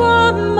Shama.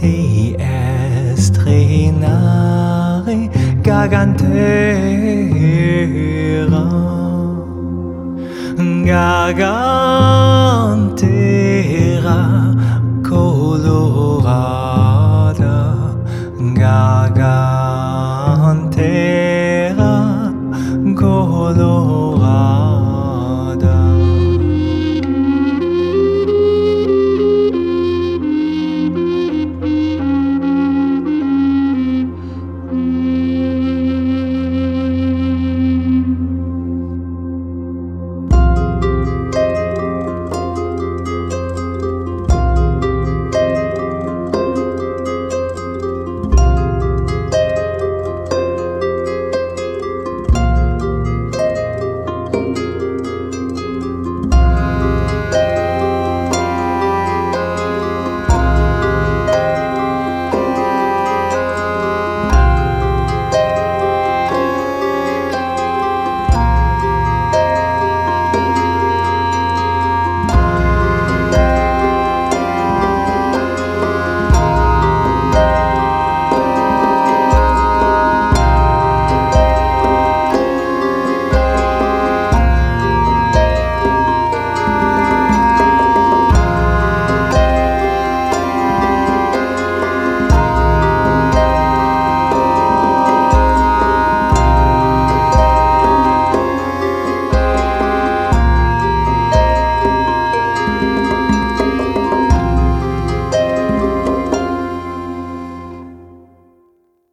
te estrenaré gargantera, gargantera